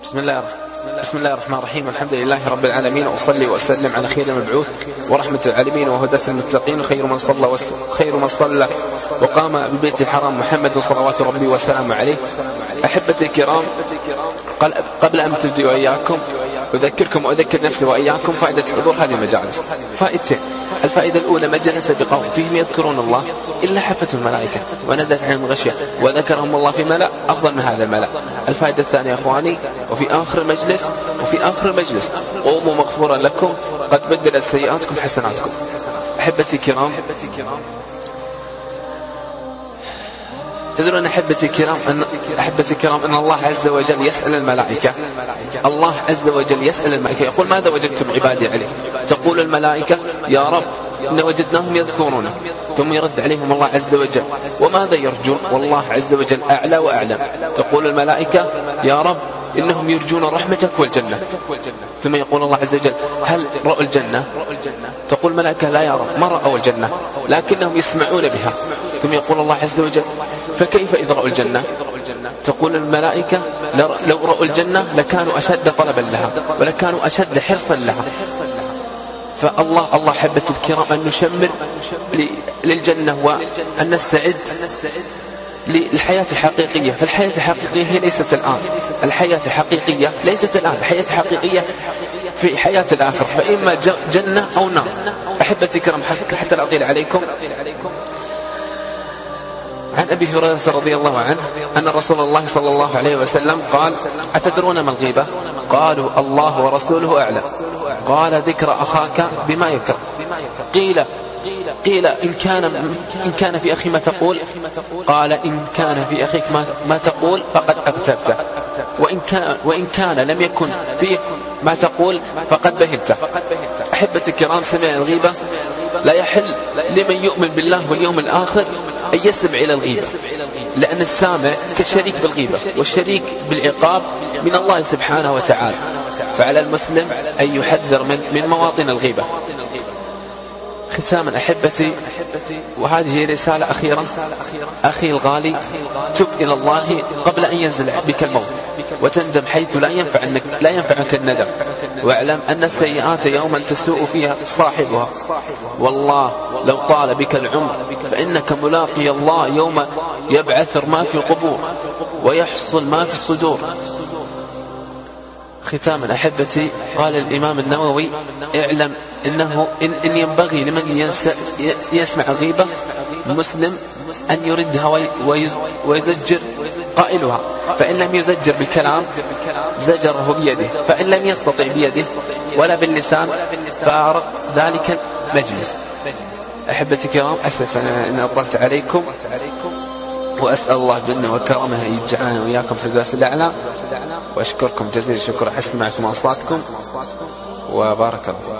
بسم الله بسم الله الرحمن الرحيم. الحمد لله رب العالمين وأصلي وأسلم على خير المبعوث ورحمة العالمين وهداة المتقين وخير من صلى خير من صلى وقام ببيت الحرام محمد صلوات ربي وسلامه عليه. أحبتي الكرام قبل أن تبدي وإياكم أذكركم وأذكر نفسي وإياكم فائدة حضور هذه المجالس. فائدتين الفائدة الأولى ما جلس بقوم فيهم يذكرون الله إلا حفتهم الملائكة ونزلت عليهم غشية وذكرهم الله في ملأ أفضل من هذا الملأ. الفائدة الثانية يا أخواني وفي آخر المجلس وفي آخر المجلس قوموا مغفورا لكم قد بدلت سيئاتكم حسناتكم. أحبتي الكرام تدرون أحبتي الكرام أن أحبتي الكرام أن الله عز وجل يسأل الملائكة. الله عز وجل يسأل الملائكة. يقول ماذا وجدتم عبادي عليه تقول الملائكة يا رب إن وجدناهم يذكرونه ثم يرد عليهم الله عز وجل وماذا يرجون؟ والله عز وجل أعلى وأعلم. تقول الملائكة يا رب إنهم يرجون رحمتك والجنة. ثم يقول الله عز وجل هل رأوا الجنة؟ تقول الملائكة لا يا رب ما رأوا الجنة؟ لكنهم يسمعون بها. ثم يقول الله عز وجل فكيف إذا رأوا الجنة؟ تقول الملائكة لو رأوا الجنة لكانوا أشد طلبا لها ولكانوا أشد حرصا لها. فالله الله حبة الكرام أن نشمر للجنة وأن نستعد للحياة الحقيقية. فالحياة الحقيقية هي ليست الآن. الحياة الحقيقية ليست الآن. الحياة الحقيقية في حياة الآخرة فإما جنة أو نار. أحبتي الكرام حتى لا أطيل عليكم. عن أبي هريرة رضي الله عنه أن رسول الله صلى الله عليه وسلم قال أتدرون ما الغيبة؟ قالوا الله ورسوله أعلم. قال ذكر أخاك بما يكره. قيل قيل إن كان إن كان في أخي ما تقول قال إن كان في أخيك ما, تقول فقد أغتبته وإن كان, وإن كان لم يكن فيك ما تقول فقد بهته أحبة الكرام سمع الغيبة. لا يحل لمن يؤمن بالله واليوم الآخر أن يسمع إلى الغيبة. لأن السامع كشريك بالغيبة والشريك بالعقاب من الله سبحانه وتعالى. فعلى المسلم أن يحذر من, من مواطن الغيبة. ختاما أحبتي وهذه رسالة أخيرة. أخي الغالي تب إلى الله قبل أن ينزل بك الموت. وتندم حيث لا ينفع لا ينفعك الندم. واعلم أن السيئات يوما تسوء فيها صاحبها. والله لو طال بك العمر فإنك ملاقي الله يوم يبعثر ما في القبور ويحصل ما في الصدور. ختاما أحبتي قال الإمام النووي اعلم إنه إن, إن ينبغي لمن يسمع غيبة مسلم أن يردها ويزجر قائلها. فإن لم يزجر بالكلام زجره بيده. فإن لم يستطع بيده ولا باللسان فارق ذلك المجلس أحبتي الكرام أسف أن أطلت عليكم. وأسأل الله جنة وكرمه يجعلنا وإياكم في الدرس الأعلى. وأشكركم جزيل الشكر حسن معكم أصواتكم وبارك الله.